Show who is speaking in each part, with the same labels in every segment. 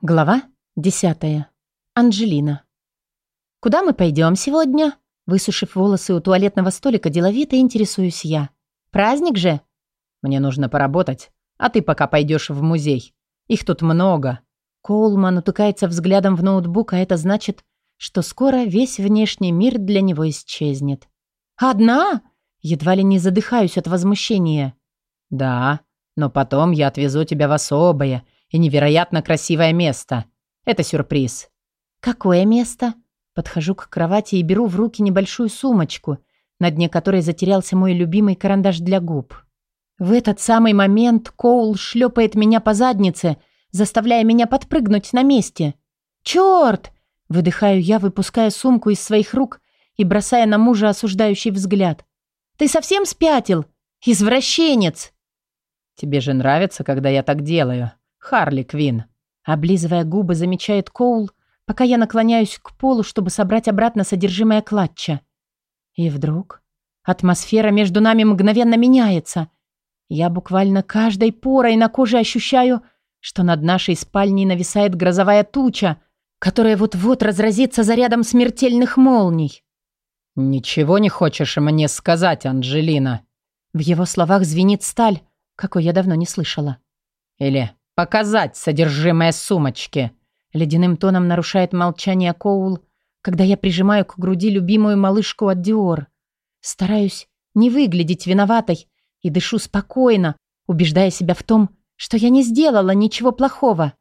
Speaker 1: Глава 10. Анжелина. «Куда мы пойдем сегодня?» Высушив волосы у туалетного столика, деловито интересуюсь я. «Праздник же?»
Speaker 2: «Мне нужно поработать, а ты пока пойдешь в музей. Их тут много».
Speaker 1: Коулман утыкается взглядом в ноутбук, а это значит, что скоро весь внешний мир для него исчезнет. «Одна?» Едва ли не задыхаюсь от возмущения.
Speaker 2: «Да, но потом я отвезу тебя в особое, и невероятно красивое место. Это сюрприз».
Speaker 1: «Какое место?» Подхожу к кровати и беру в руки небольшую сумочку, на дне которой затерялся мой любимый карандаш для губ. В этот самый момент Коул шлепает меня по заднице, заставляя меня подпрыгнуть на месте. «Чёрт!» – выдыхаю я, выпуская сумку из своих рук и бросая на мужа осуждающий взгляд. «Ты совсем спятил? Извращенец!»
Speaker 2: «Тебе же нравится, когда я так делаю?» Харли Квин.
Speaker 1: Облизывая губы, замечает Коул, пока я наклоняюсь к полу, чтобы собрать обратно содержимое клатча. И вдруг атмосфера между нами мгновенно меняется. Я буквально каждой порой на коже ощущаю, что над нашей спальней нависает грозовая туча, которая вот-вот разразится зарядом смертельных молний.
Speaker 2: «Ничего не хочешь мне сказать, Анджелина?»
Speaker 1: В его словах звенит сталь, какой я давно не слышала.
Speaker 2: «Или «Показать содержимое сумочки!»
Speaker 1: Ледяным тоном нарушает молчание Коул, когда я прижимаю к груди любимую малышку от Диор. Стараюсь не выглядеть виноватой и дышу спокойно, убеждая себя в том, что я не сделала ничего плохого.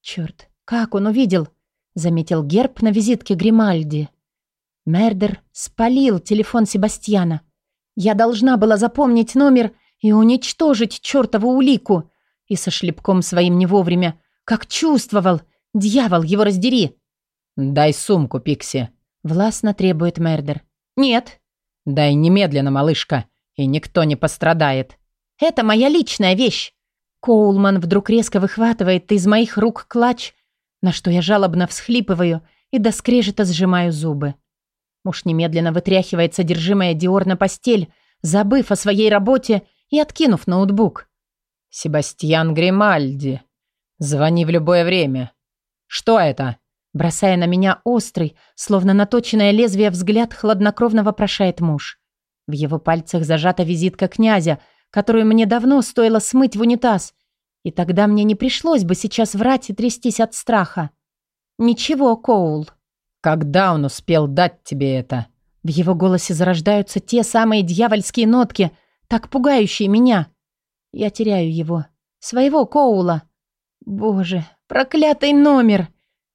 Speaker 1: Черт, как он увидел? Заметил герб на визитке Гримальди. Мердер спалил телефон Себастьяна. Я должна была запомнить номер и уничтожить чертову улику. И со шлепком своим не вовремя. Как чувствовал. Дьявол, его раздери.
Speaker 2: «Дай сумку, Пикси», —
Speaker 1: властно требует Мердер. «Нет».
Speaker 2: «Дай немедленно, малышка, и никто не пострадает».
Speaker 1: «Это моя личная вещь». Коулман вдруг резко выхватывает из моих рук клатч, на что я жалобно всхлипываю и до скрежета сжимаю зубы. Муж немедленно вытряхивает содержимое Диор на постель, забыв о своей работе и откинув ноутбук.
Speaker 2: «Себастьян Гримальди. Звони в любое время. Что это?»
Speaker 1: Бросая на меня острый, словно наточенное лезвие взгляд, хладнокровно вопрошает муж. В его пальцах зажата визитка князя, которую мне давно стоило смыть в унитаз. И тогда мне не пришлось бы сейчас врать и трястись от страха. «Ничего, Коул».
Speaker 2: «Когда он успел дать тебе это?»
Speaker 1: В его голосе зарождаются те самые дьявольские нотки, так пугающие меня. Я теряю его. Своего Коула. Боже, проклятый номер.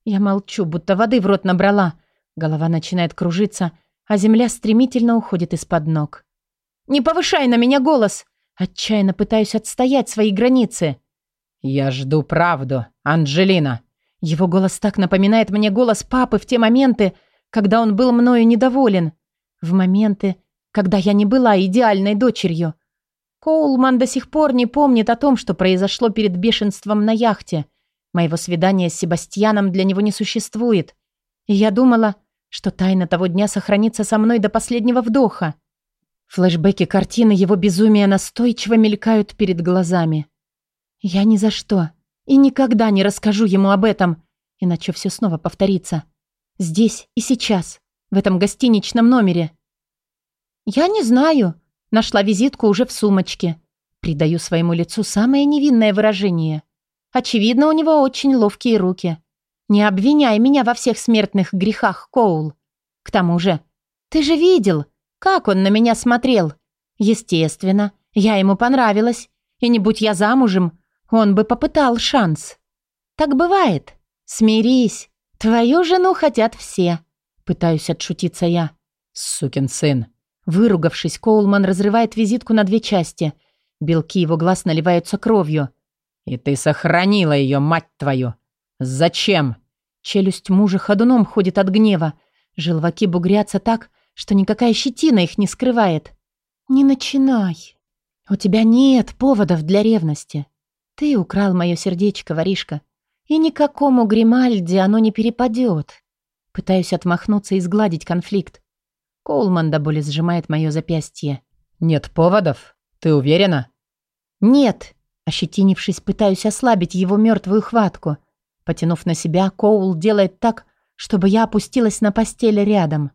Speaker 1: Я молчу, будто воды в рот набрала. Голова начинает кружиться, а земля стремительно уходит из-под ног. «Не повышай на меня голос!» Отчаянно пытаюсь отстоять свои границы.
Speaker 2: «Я жду правду, Анджелина!»
Speaker 1: Его голос так напоминает мне голос папы в те моменты, когда он был мною недоволен. В моменты, когда я не была идеальной дочерью. Коулман до сих пор не помнит о том, что произошло перед бешенством на яхте. Моего свидания с Себастьяном для него не существует. И я думала, что тайна того дня сохранится со мной до последнего вдоха. Флэшбэки картины его безумия настойчиво мелькают перед глазами. Я ни за что и никогда не расскажу ему об этом, иначе все снова повторится. Здесь и сейчас, в этом гостиничном номере. «Я не знаю», Нашла визитку уже в сумочке. Придаю своему лицу самое невинное выражение. Очевидно, у него очень ловкие руки. Не обвиняй меня во всех смертных грехах, Коул. К тому же, ты же видел, как он на меня смотрел. Естественно, я ему понравилась. И не будь я замужем, он бы попытал шанс. Так бывает. Смирись. Твою жену хотят все. Пытаюсь отшутиться я.
Speaker 2: Сукин сын.
Speaker 1: Выругавшись, Коулман разрывает визитку на две части. Белки его глаз наливаются кровью.
Speaker 2: «И ты сохранила ее, мать твою! Зачем?»
Speaker 1: Челюсть мужа ходуном ходит от гнева. Желваки бугрятся так, что никакая щетина их не скрывает. «Не начинай. У тебя нет поводов для ревности. Ты украл мое сердечко, воришка, и никакому Гримальде оно не перепадет». Пытаюсь отмахнуться и сгладить конфликт. Коулман до боли сжимает мое запястье.
Speaker 2: «Нет поводов? Ты уверена?»
Speaker 1: «Нет!» Ощетинившись, пытаюсь ослабить его мертвую хватку. Потянув на себя, Коул делает так, чтобы я опустилась на постель рядом.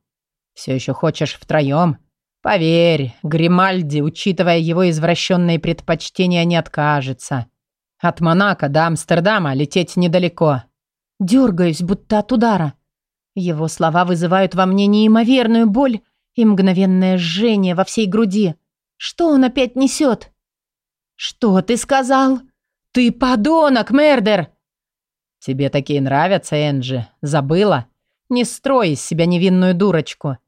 Speaker 2: «Все еще хочешь втроем? Поверь, Гримальди, учитывая его извращенные предпочтения, не откажется. От Монако до Амстердама лететь недалеко».
Speaker 1: Дергаюсь, будто от удара. Его слова вызывают во мне неимоверную боль и мгновенное жжение во всей груди. Что он опять несет? «Что ты сказал? Ты подонок, Мердер!»
Speaker 2: «Тебе такие нравятся, Энджи? Забыла? Не строй из себя невинную дурочку.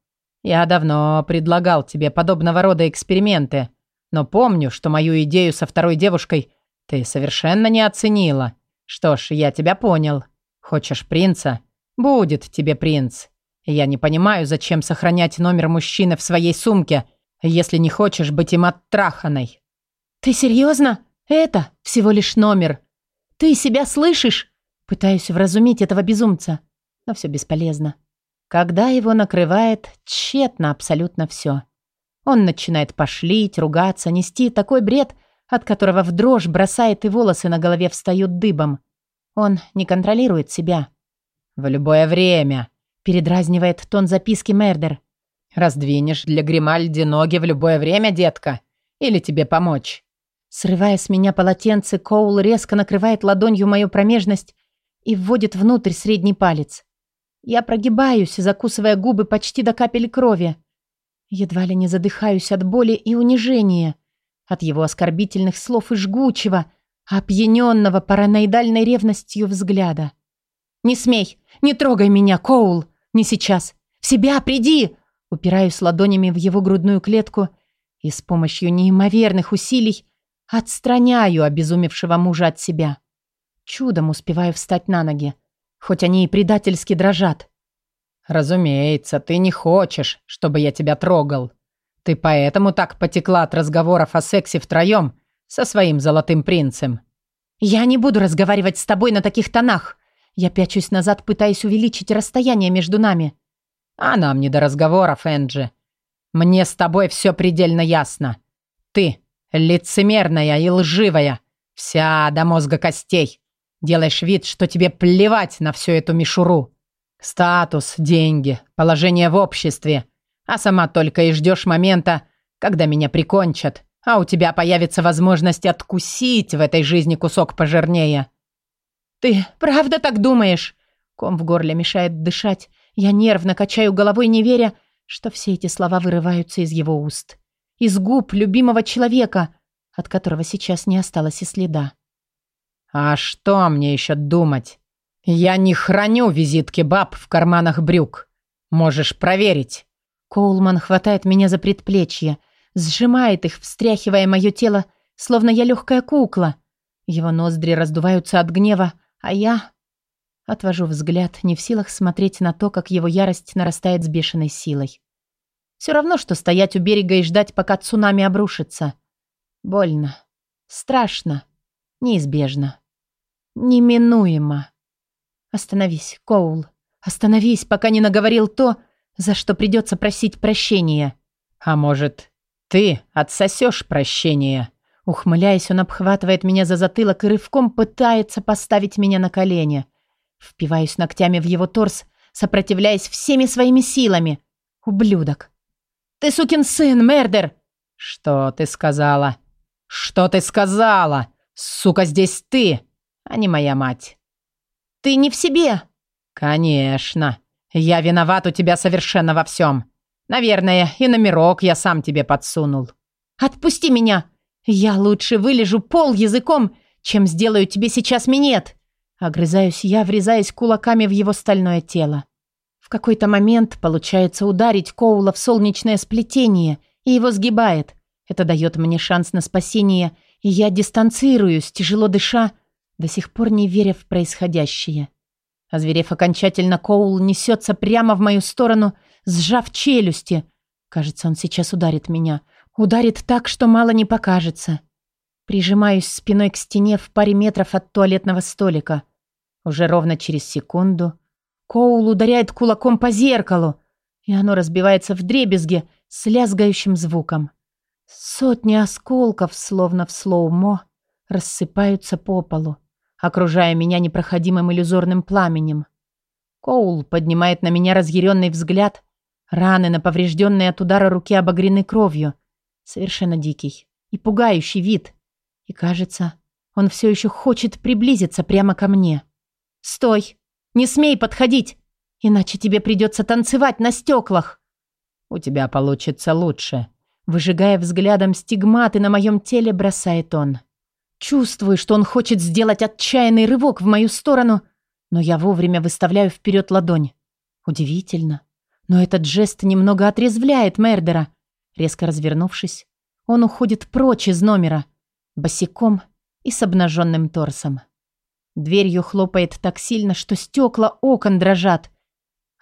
Speaker 2: Я давно предлагал тебе подобного рода эксперименты, но помню, что мою идею со второй девушкой ты совершенно не оценила. Что ж, я тебя понял. Хочешь принца? Будет тебе принц. Я не понимаю, зачем сохранять номер мужчины в своей сумке, если не хочешь быть им оттраханной».
Speaker 1: «Ты серьезно? Это всего лишь номер. Ты себя слышишь? Пытаюсь вразумить этого безумца, но все бесполезно. Когда его накрывает, тщетно абсолютно все. Он начинает пошлить, ругаться, нести такой бред, от которого в дрожь бросает и волосы на голове встают дыбом. Он не контролирует себя.
Speaker 2: «В любое время», —
Speaker 1: передразнивает тон записки Мердер.
Speaker 2: «Раздвинешь для Гримальди ноги в любое время, детка? Или тебе помочь?»
Speaker 1: Срывая с меня полотенце, Коул резко накрывает ладонью мою промежность и вводит внутрь средний палец. Я прогибаюсь, закусывая губы почти до капель крови. Едва ли не задыхаюсь от боли и унижения, от его оскорбительных слов и жгучего, опьяненного параноидальной ревностью взгляда. «Не смей! Не трогай меня, Коул! Не сейчас! В себя приди!» Упираюсь ладонями в его грудную клетку и с помощью неимоверных усилий отстраняю обезумевшего мужа от себя. Чудом успеваю встать на ноги, хоть они и предательски дрожат.
Speaker 2: «Разумеется, ты не хочешь, чтобы я тебя трогал. Ты поэтому так потекла от разговоров о сексе втроем со своим золотым принцем».
Speaker 1: «Я не буду разговаривать с тобой на таких тонах. Я пячусь назад, пытаясь увеличить расстояние между нами».
Speaker 2: «А нам не до разговоров, Энджи. Мне с тобой все предельно ясно. Ты лицемерная и лживая, вся до мозга костей. Делаешь вид, что тебе плевать на всю эту мишуру. Статус, деньги, положение в обществе. А сама только и ждешь момента, когда меня прикончат, а у тебя появится возможность откусить в этой жизни кусок пожирнее.
Speaker 1: Ты правда так думаешь? Ком в горле мешает дышать. Я нервно качаю головой, не веря, что все эти слова вырываются из его уст. Из губ любимого человека, от которого сейчас не осталось и следа.
Speaker 2: «А что мне еще думать? Я не храню визитки баб в карманах брюк. Можешь проверить».
Speaker 1: Коулман хватает меня за предплечье, сжимает их, встряхивая мое тело, словно я легкая кукла. Его ноздри раздуваются от гнева, а я... Отвожу взгляд, не в силах смотреть на то, как его ярость нарастает с бешеной силой. Все равно, что стоять у берега и ждать, пока цунами обрушится. Больно. Страшно. Неизбежно. Неминуемо. Остановись, Коул. Остановись, пока не наговорил то, за что придется просить прощения.
Speaker 2: А может, ты отсосешь прощение?
Speaker 1: Ухмыляясь, он обхватывает меня за затылок и рывком пытается поставить меня на колени. Впиваюсь ногтями в его торс, сопротивляясь всеми своими силами. Ублюдок. «Ты сукин сын, Мердер!»
Speaker 2: «Что ты сказала? Что ты сказала? Сука, здесь ты!» а не моя мать.
Speaker 1: Ты не в себе.
Speaker 2: Конечно. Я виноват у тебя совершенно во всем. Наверное, и номерок я сам тебе подсунул.
Speaker 1: Отпусти меня. Я лучше вылежу пол языком, чем сделаю тебе сейчас минет. Огрызаюсь я, врезаясь кулаками в его стальное тело. В какой-то момент получается ударить Коула в солнечное сплетение, и его сгибает. Это дает мне шанс на спасение, и я дистанцируюсь, тяжело дыша, до сих пор не веря в происходящее. Озверев окончательно, Коул несется прямо в мою сторону, сжав челюсти. Кажется, он сейчас ударит меня. Ударит так, что мало не покажется. Прижимаюсь спиной к стене в паре метров от туалетного столика. Уже ровно через секунду Коул ударяет кулаком по зеркалу, и оно разбивается в дребезге с лязгающим звуком. Сотни осколков, словно в слоумо, рассыпаются по полу. окружая меня непроходимым иллюзорным пламенем. Коул поднимает на меня разъяренный взгляд. Раны на поврежденной от удара руки обогрены кровью. Совершенно дикий и пугающий вид. И кажется, он все еще хочет приблизиться прямо ко мне. «Стой! Не смей подходить! Иначе тебе придется танцевать на стеклах!»
Speaker 2: «У тебя получится лучше»,
Speaker 1: Выжигая взглядом стигматы на моем теле, бросает он. Чувствую, что он хочет сделать отчаянный рывок в мою сторону, но я вовремя выставляю вперед ладонь. Удивительно. Но этот жест немного отрезвляет Мердера. Резко развернувшись, он уходит прочь из номера, босиком и с обнаженным торсом. Дверью хлопает так сильно, что стекла окон дрожат,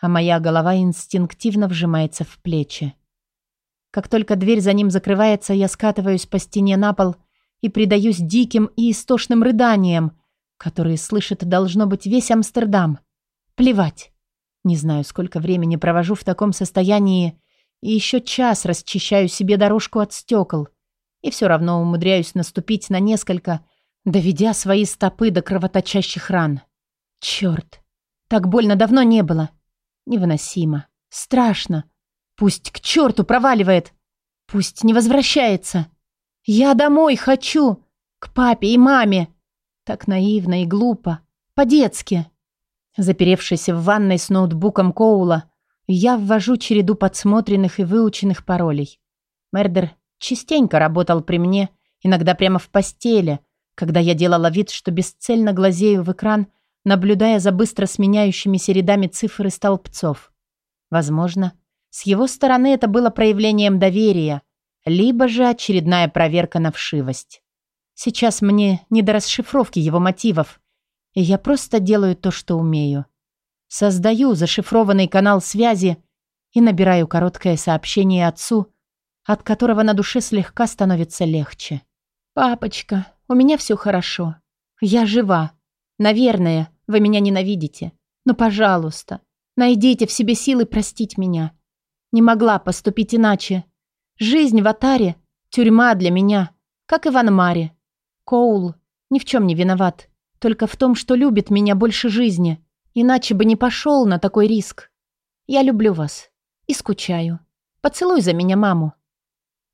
Speaker 1: а моя голова инстинктивно вжимается в плечи. Как только дверь за ним закрывается, я скатываюсь по стене на пол и предаюсь диким и истошным рыданиям, которые слышит, должно быть, весь Амстердам. Плевать. Не знаю, сколько времени провожу в таком состоянии, и еще час расчищаю себе дорожку от стекол, и все равно умудряюсь наступить на несколько, доведя свои стопы до кровоточащих ран. Черт, так больно давно не было. Невыносимо. Страшно. Пусть к черту проваливает. Пусть не возвращается. Я домой хочу. К папе и маме. Так наивно и глупо. По-детски. Заперевшись в ванной с ноутбуком Коула, я ввожу череду подсмотренных и выученных паролей. Мердер частенько работал при мне, иногда прямо в постели, когда я делала вид, что бесцельно глазею в экран, наблюдая за быстро сменяющимися рядами цифр и столбцов. Возможно, с его стороны это было проявлением доверия, либо же очередная проверка на вшивость. Сейчас мне не до расшифровки его мотивов, и я просто делаю то, что умею. Создаю зашифрованный канал связи и набираю короткое сообщение отцу, от которого на душе слегка становится легче. «Папочка, у меня все хорошо. Я жива. Наверное, вы меня ненавидите. Но, пожалуйста, найдите в себе силы простить меня. Не могла поступить иначе. Жизнь в Атаре – тюрьма для меня, как и в Анмаре. Коул ни в чем не виноват, только в том, что любит меня больше жизни, иначе бы не пошел на такой риск. Я люблю вас и скучаю. Поцелуй за меня маму.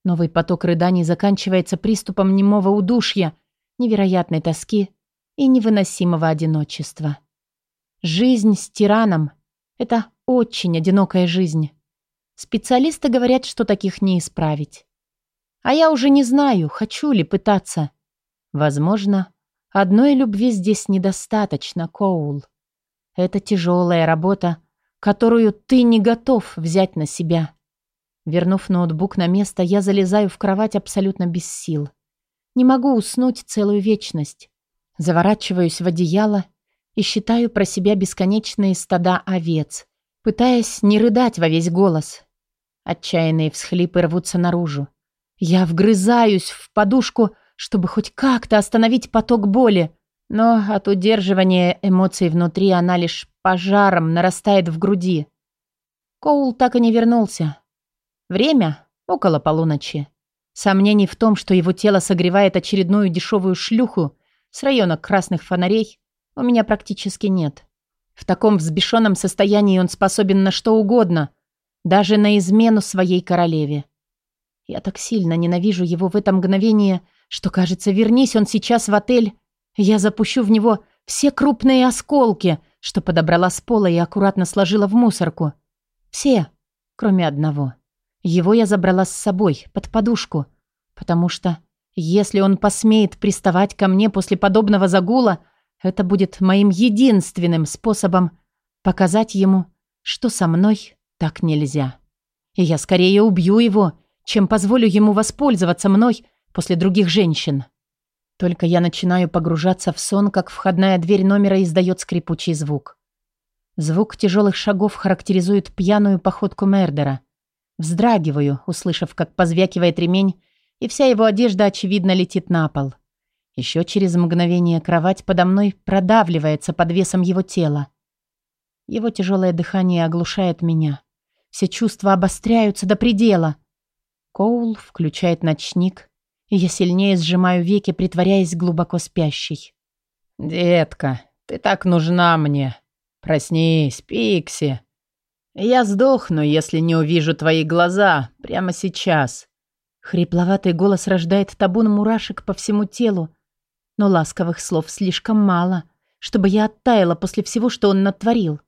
Speaker 1: Новый поток рыданий заканчивается приступом немого удушья, невероятной тоски и невыносимого одиночества. Жизнь с тираном – это очень одинокая жизнь. Специалисты говорят, что таких не исправить. А я уже не знаю, хочу ли пытаться. Возможно, одной любви здесь недостаточно, Коул. Это тяжелая работа, которую ты не готов взять на себя. Вернув ноутбук на место, я залезаю в кровать абсолютно без сил. Не могу уснуть целую вечность. Заворачиваюсь в одеяло и считаю про себя бесконечные стада овец, пытаясь не рыдать во весь голос. Отчаянные всхлипы рвутся наружу. Я вгрызаюсь в подушку, чтобы хоть как-то остановить поток боли, но от удерживания эмоций внутри она лишь пожаром нарастает в груди. Коул так и не вернулся. Время около полуночи. Сомнений в том, что его тело согревает очередную дешевую шлюху с района красных фонарей, у меня практически нет. В таком взбешенном состоянии он способен на что угодно, даже на измену своей королеве. Я так сильно ненавижу его в это мгновение, что, кажется, вернись он сейчас в отель, я запущу в него все крупные осколки, что подобрала с пола и аккуратно сложила в мусорку. Все, кроме одного. Его я забрала с собой, под подушку, потому что, если он посмеет приставать ко мне после подобного загула, это будет моим единственным способом показать ему, что со мной так нельзя. И я скорее убью его, чем позволю ему воспользоваться мной после других женщин. Только я начинаю погружаться в сон, как входная дверь номера издает скрипучий звук. Звук тяжелых шагов характеризует пьяную походку Мердера. Вздрагиваю, услышав, как позвякивает ремень, и вся его одежда, очевидно, летит на пол. Еще через мгновение кровать подо мной продавливается под весом его тела. Его тяжелое дыхание оглушает меня. Все чувства обостряются до предела. Коул включает ночник, я сильнее сжимаю веки, притворяясь глубоко спящей.
Speaker 2: «Детка, ты так нужна мне. Проснись, Пикси. Я сдохну, если не увижу твои глаза прямо сейчас».
Speaker 1: Хрипловатый голос рождает табун мурашек по всему телу, но ласковых слов слишком мало, чтобы я оттаяла после всего, что он натворил.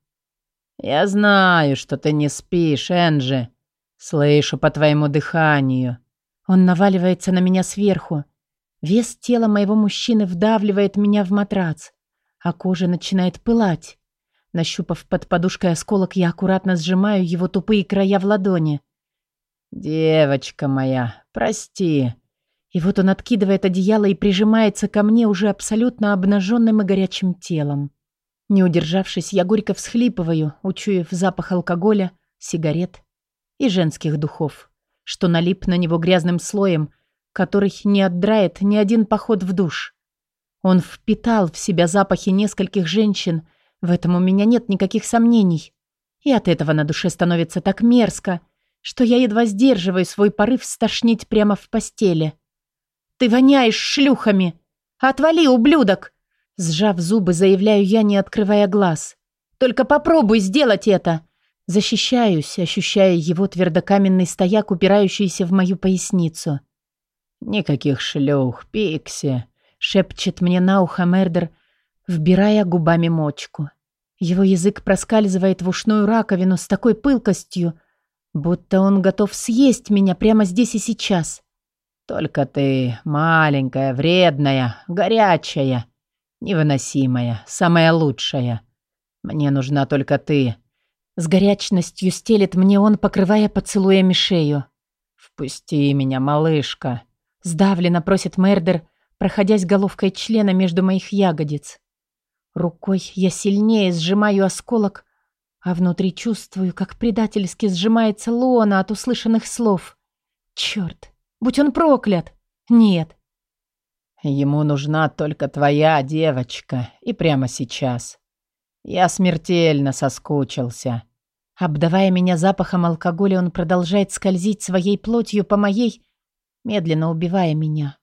Speaker 2: «Я знаю, что ты не спишь, Энджи. Слышу по твоему дыханию».
Speaker 1: Он наваливается на меня сверху. Вес тела моего мужчины вдавливает меня в матрац, а кожа начинает пылать. Нащупав под подушкой осколок, я аккуратно сжимаю его тупые края в ладони.
Speaker 2: «Девочка моя, прости».
Speaker 1: И вот он откидывает одеяло и прижимается ко мне уже абсолютно обнаженным и горячим телом. Не удержавшись, я горько всхлипываю, учуяв запах алкоголя, сигарет и женских духов, что налип на него грязным слоем, который не отдрает ни один поход в душ. Он впитал в себя запахи нескольких женщин, в этом у меня нет никаких сомнений. И от этого на душе становится так мерзко, что я едва сдерживаю свой порыв стошнить прямо в постели. «Ты воняешь шлюхами! Отвали, ублюдок!» Сжав зубы, заявляю я, не открывая глаз. «Только попробуй сделать это!» Защищаюсь, ощущая его твердокаменный стояк, упирающийся в мою поясницу.
Speaker 2: «Никаких шлюх, Пикси!»
Speaker 1: — шепчет мне на ухо Мердер, вбирая губами мочку. Его язык проскальзывает в ушную раковину с такой пылкостью, будто он готов съесть меня прямо здесь и сейчас.
Speaker 2: Только ты маленькая, вредная, горячая, невыносимая, самая лучшая. Мне нужна только ты.
Speaker 1: С горячностью стелет мне он, покрывая поцелуями шею.
Speaker 2: «Впусти меня, малышка!»
Speaker 1: Сдавленно просит Мердер, проходясь головкой члена между моих ягодиц. Рукой я сильнее сжимаю осколок, а внутри чувствую, как предательски сжимается лона от услышанных слов. Черт, будь он проклят! Нет.
Speaker 2: Ему нужна только твоя девочка, и прямо сейчас. Я смертельно соскучился.
Speaker 1: Обдавая меня запахом алкоголя, он продолжает скользить своей плотью по моей, медленно убивая меня.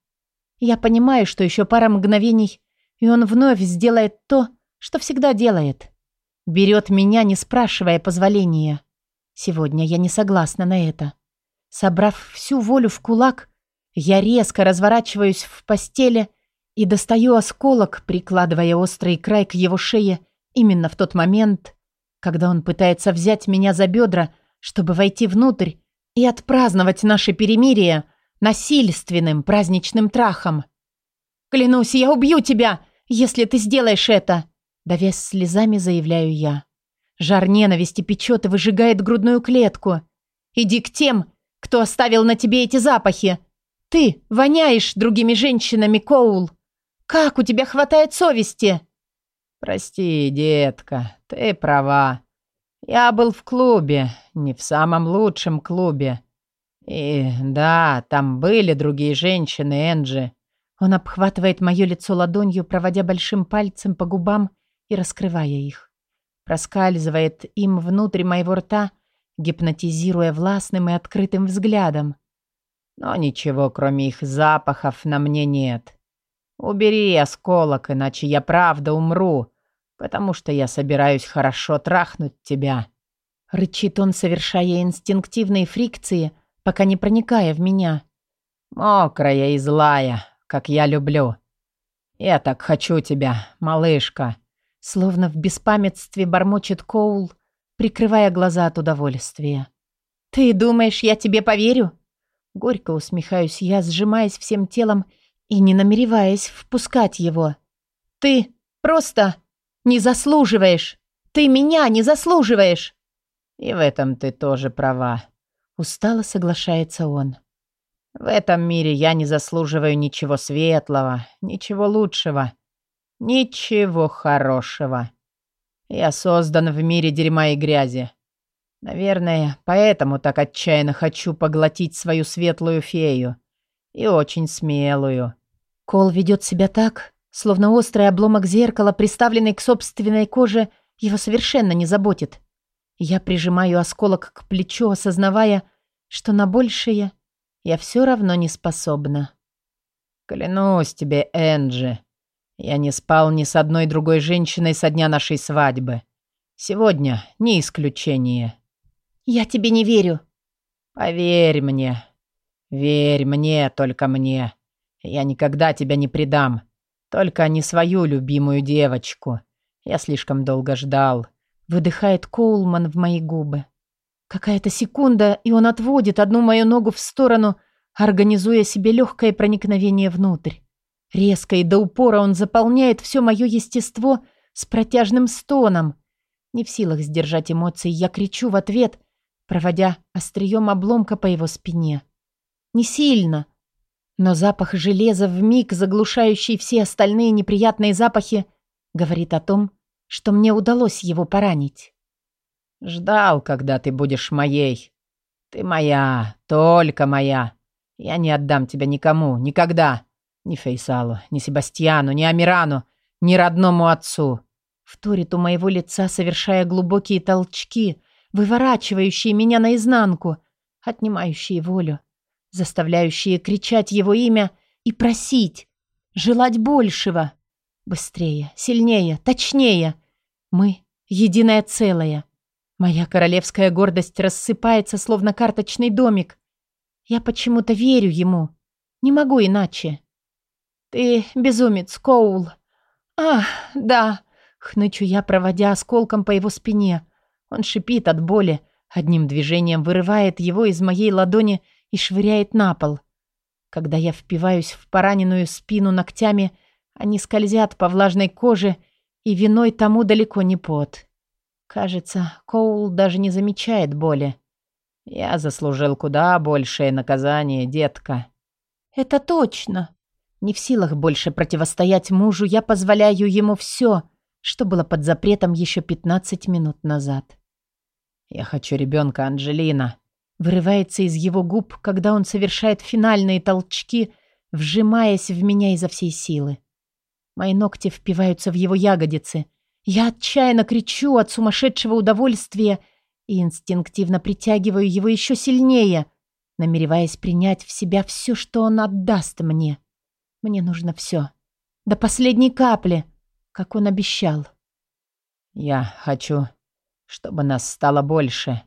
Speaker 1: Я понимаю, что еще пара мгновений, и он вновь сделает то, что всегда делает. Берет меня, не спрашивая позволения. Сегодня я не согласна на это. Собрав всю волю в кулак, я резко разворачиваюсь в постели и достаю осколок, прикладывая острый край к его шее именно в тот момент, когда он пытается взять меня за бедра, чтобы войти внутрь и отпраздновать наше перемирие насильственным праздничным трахом. «Клянусь, я убью тебя, если ты сделаешь это!» Давясь слезами, заявляю я. Жар ненависти печет и выжигает грудную клетку. «Иди к тем, кто оставил на тебе эти запахи. Ты воняешь другими женщинами, Коул. Как у тебя хватает совести?»
Speaker 2: «Прости, детка, ты права. Я был в клубе, не в самом лучшем клубе. И да, там были другие женщины, Энджи.
Speaker 1: Он обхватывает мое лицо ладонью, проводя большим пальцем по губам и раскрывая их. Проскальзывает им внутрь моего рта, гипнотизируя властным и открытым взглядом.
Speaker 2: Но ничего, кроме их запахов, на мне нет. Убери осколок, иначе я правда умру, потому что я собираюсь хорошо трахнуть тебя.
Speaker 1: Рычит он, совершая инстинктивные фрикции, пока не проникая в меня.
Speaker 2: Мокрая и злая, как я люблю. Я так хочу тебя, малышка.
Speaker 1: Словно в беспамятстве бормочет Коул, прикрывая глаза от удовольствия. «Ты думаешь, я тебе поверю?» Горько усмехаюсь я, сжимаясь всем телом и не намереваясь впускать его. «Ты просто не заслуживаешь! Ты меня не заслуживаешь!»
Speaker 2: «И в этом ты тоже права», —
Speaker 1: устало соглашается он.
Speaker 2: В этом мире я не заслуживаю ничего светлого, ничего лучшего, ничего хорошего. Я создан в мире дерьма и грязи. Наверное, поэтому так отчаянно хочу поглотить свою светлую фею. И очень смелую.
Speaker 1: Кол ведет себя так, словно острый обломок зеркала, приставленный к собственной коже, его совершенно не заботит. Я прижимаю осколок к плечу, осознавая, что на большее я все равно не способна.
Speaker 2: Клянусь тебе, Энджи, Я не спал ни с одной другой женщиной со дня нашей свадьбы. Сегодня не исключение.
Speaker 1: Я тебе не верю.
Speaker 2: Поверь мне. Верь мне, только мне. Я никогда тебя не предам. Только не свою любимую девочку. Я слишком долго ждал.
Speaker 1: Выдыхает Коулман в мои губы. Какая-то секунда, и он отводит одну мою ногу в сторону, организуя себе легкое проникновение внутрь. Резко и до упора он заполняет все мое естество с протяжным стоном. Не в силах сдержать эмоции, я кричу в ответ, проводя острием обломка по его спине. Не сильно, но запах железа в миг, заглушающий все остальные неприятные запахи, говорит о том, что мне удалось его поранить.
Speaker 2: «Ждал, когда ты будешь моей. Ты моя, только моя. Я не отдам тебя никому, никогда. Ни Фейсалу, ни Себастьяну, ни Амирану, ни родному отцу».
Speaker 1: Вторит у моего лица, совершая глубокие толчки, выворачивающие меня наизнанку, отнимающие волю, заставляющие кричать его имя и просить, желать большего. Быстрее, сильнее, точнее. Мы — единое целое. Моя королевская гордость рассыпается, словно карточный домик. Я почему-то верю ему. Не могу иначе. «Ты безумец, Коул!» «Ах, да!» — хнычу я, проводя осколком по его спине. Он шипит от боли, одним движением вырывает его из моей ладони и швыряет на пол. Когда я впиваюсь в пораненную спину ногтями, они скользят по влажной коже, и виной тому далеко не пот. Кажется, Коул даже не замечает боли. Я заслужил куда большее наказание, детка. Это точно. Не в силах больше противостоять мужу, я позволяю ему все, что было под запретом еще 15 минут назад. «Я хочу ребенка, Анджелина», вырывается из его губ, когда он совершает финальные толчки, вжимаясь в меня изо всей силы. Мои ногти впиваются в его ягодицы. Я отчаянно кричу от сумасшедшего удовольствия и инстинктивно притягиваю его еще сильнее, намереваясь принять в себя все, что он отдаст мне. Мне нужно все. До последней капли, как он обещал.
Speaker 2: «Я хочу, чтобы нас стало больше», —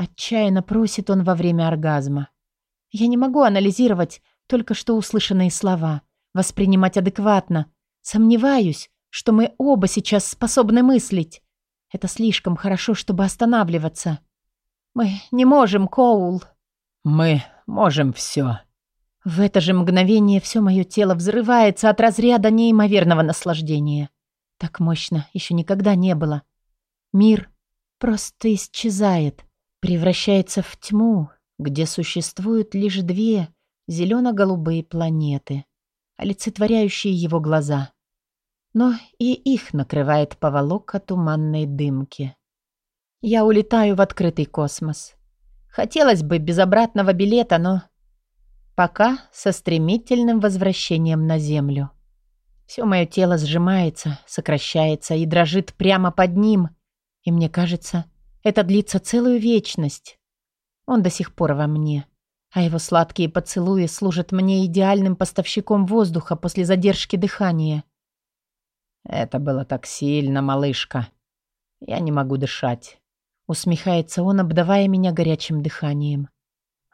Speaker 1: отчаянно просит он во время оргазма. Я не могу анализировать только что услышанные слова, воспринимать адекватно. Сомневаюсь, что мы оба сейчас способны мыслить. Это слишком хорошо, чтобы останавливаться. Мы не можем, Коул.
Speaker 2: Мы можем все.
Speaker 1: В это же мгновение все мое тело взрывается от разряда неимоверного наслаждения. Так мощно еще никогда не было. Мир просто исчезает, превращается в тьму, где существуют лишь две зелено-голубые планеты, олицетворяющие его глаза. Но и их накрывает поволока туманной дымки. Я улетаю в открытый космос. Хотелось бы без обратного билета, но пока со стремительным возвращением на Землю. Все мое тело сжимается, сокращается и дрожит прямо под ним, и мне кажется, это длится целую вечность. Он до сих пор во мне, а его сладкие поцелуи служат мне идеальным поставщиком воздуха после задержки дыхания.
Speaker 2: «Это было так сильно, малышка. Я не могу дышать», — усмехается он, обдавая меня горячим дыханием.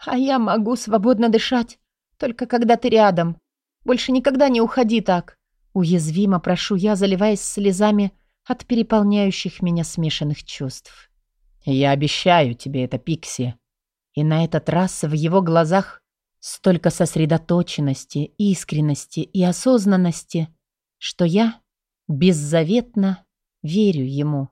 Speaker 1: А я могу свободно дышать, только когда ты рядом. Больше никогда не уходи так. Уязвимо прошу я, заливаясь слезами от переполняющих меня смешанных чувств.
Speaker 2: Я обещаю тебе это, Пикси.
Speaker 1: И на этот раз в его глазах столько сосредоточенности, искренности и осознанности, что я беззаветно верю ему.